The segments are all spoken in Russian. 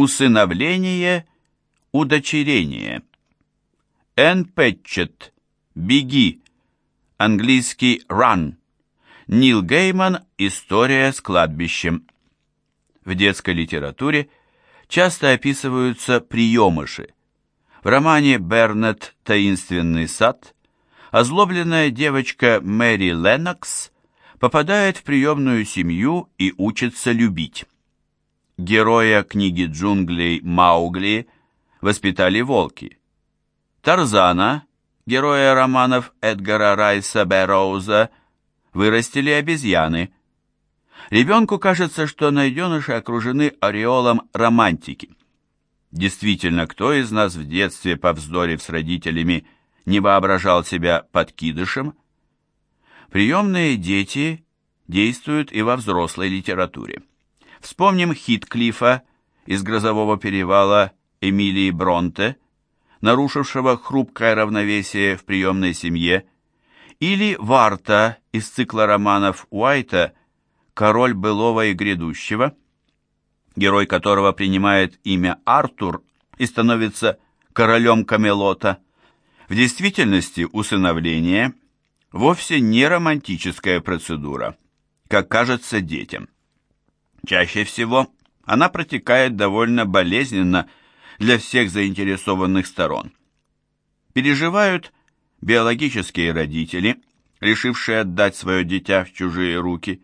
Усыновление, удочерение. Энн Пэтчет. Беги. Английский run. Нил Гейман. История с кладбищем. В детской литературе часто описываются приемыши. В романе «Бернет. Таинственный сад» озлобленная девочка Мэри Леннокс попадает в приемную семью и учится любить. Героя книги джунглей Маугли воспитали волки. Тарзана, героя романов Эдгара Райса Бэрроуза, вырастили обезьяны. Ребенку кажется, что найденыши окружены ореолом романтики. Действительно, кто из нас в детстве, повздорив с родителями, не воображал себя подкидышем? Приемные дети действуют и во взрослой литературе. Вспомним Хитклифа из «Грозового перевала» Эмилии Бронте, нарушившего хрупкое равновесие в приемной семье, или Варта из цикла романов Уайта «Король былого и грядущего», герой которого принимает имя Артур и становится королем Камелота. В действительности усыновление вовсе не романтическая процедура, как кажется детям. Чаще всего она протекает довольно болезненно для всех заинтересованных сторон. Переживают биологические родители, решившие отдать свое дитя в чужие руки,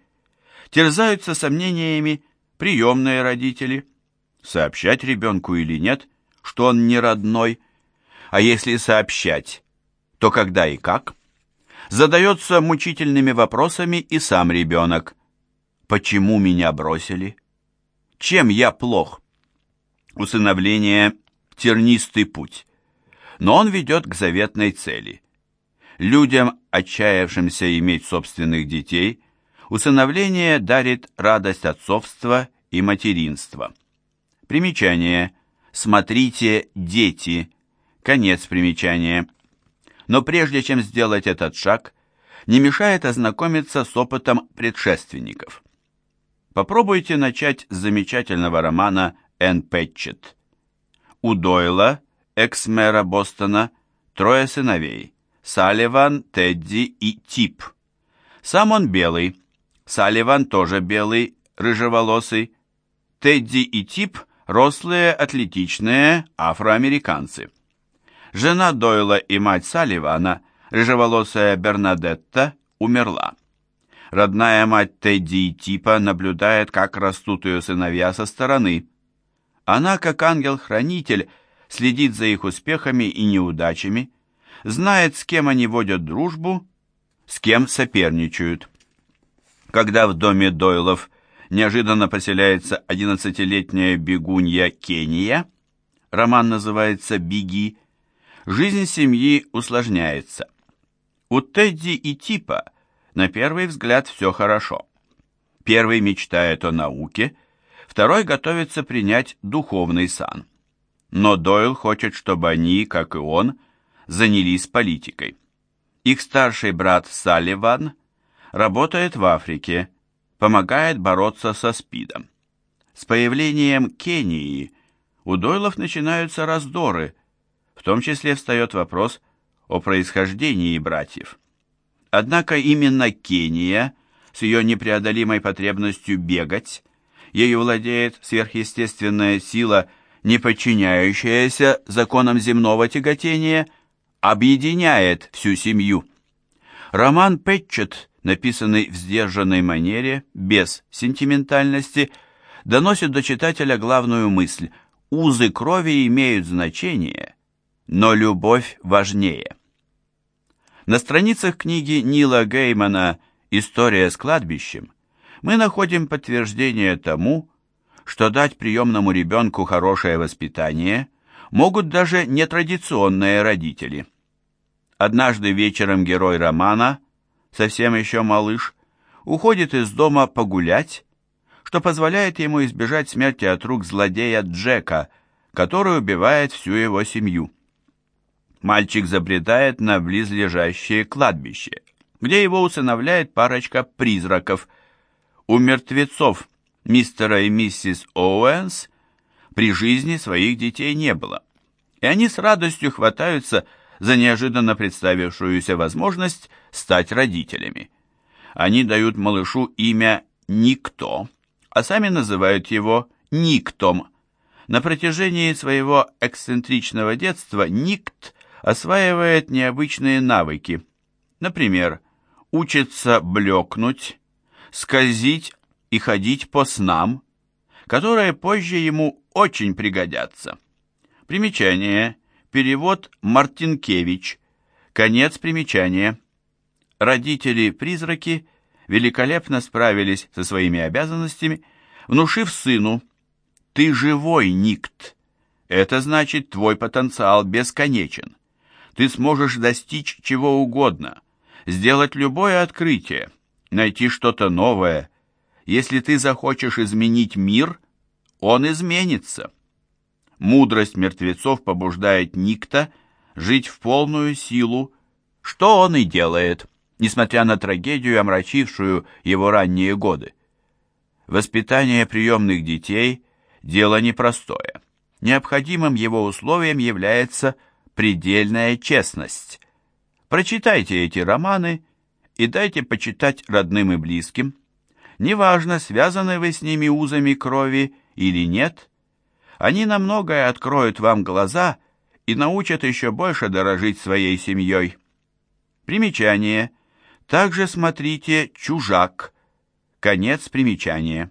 терзаются сомнениями приемные родители, сообщать ребенку или нет, что он не родной, а если сообщать, то когда и как, задается мучительными вопросами и сам ребенок – Почему меня бросили? Чем я плох? Усыновление – тернистый путь, но он ведет к заветной цели. Людям, отчаявшимся иметь собственных детей, усыновление дарит радость отцовства и материнства. Примечание. Смотрите «Дети». Конец примечания. Но прежде чем сделать этот шаг, не мешает ознакомиться с опытом предшественников. Попробуйте начать с замечательного романа «Энн Пэтчет». У Дойла, экс-мэра Бостона, трое сыновей – Салливан, Тедди и Тип. Сам он белый, Салливан тоже белый, рыжеволосый. Тедди и Тип – рослые, атлетичные афроамериканцы. Жена Дойла и мать Салливана, рыжеволосая Бернадетта, умерла. Родная мать Тедди и Типа наблюдает, как растут ее сыновья со стороны. Она, как ангел-хранитель, следит за их успехами и неудачами, знает, с кем они водят дружбу, с кем соперничают. Когда в доме Дойлов неожиданно поселяется одиннадцатилетняя бегунья Кения, роман называется «Беги», жизнь семьи усложняется. У Тедди и Типа – на первый взгляд все хорошо. Первый мечтает о науке, второй готовится принять духовный сан. Но Дойл хочет, чтобы они, как и он, занялись политикой. Их старший брат Салливан работает в Африке, помогает бороться со СПИДом. С появлением Кении у Дойлов начинаются раздоры, в том числе встает вопрос о происхождении братьев. Однако именно Кения с ее непреодолимой потребностью бегать, ею владеет сверхъестественная сила, не подчиняющаяся законам земного тяготения, объединяет всю семью. Роман Пэтчет, написанный в сдержанной манере, без сентиментальности, доносит до читателя главную мысль – узы крови имеют значение, но любовь важнее. На страницах книги Нила Геймана «История с кладбищем» мы находим подтверждение тому, что дать приемному ребенку хорошее воспитание могут даже нетрадиционные родители. Однажды вечером герой романа, совсем еще малыш, уходит из дома погулять, что позволяет ему избежать смерти от рук злодея Джека, который убивает всю его семью мальчик забредает на близлежащее кладбище, где его усыновляет парочка призраков. У мертвецов мистера и миссис Оуэнс При жизни своих детей не было, и они с радостью хватаются за неожиданно представившуюся возможность стать родителями. Они дают малышу имя «Никто», а сами называют его «Никтом». На протяжении своего эксцентричного детства Никт осваивает необычные навыки. Например, учится блекнуть, скользить и ходить по снам, которые позже ему очень пригодятся. Примечание. Перевод Мартинкевич. Конец примечания. Родители-призраки великолепно справились со своими обязанностями, внушив сыну «Ты живой, Никт. Это значит, твой потенциал бесконечен. Ты сможешь достичь чего угодно, сделать любое открытие, найти что-то новое. Если ты захочешь изменить мир, он изменится». Мудрость мертвецов побуждает Никта жить в полную силу, что он и делает, несмотря на трагедию, омрачившую его ранние годы. Воспитание приемных детей – дело непростое. Необходимым его условием является предельная честность. Прочитайте эти романы и дайте почитать родным и близким. Неважно, связаны вы с ними узами крови или нет – они на многое откроют вам глаза и научат еще больше дорожить своей семьей. Примечание. Также смотрите «Чужак». Конец примечания.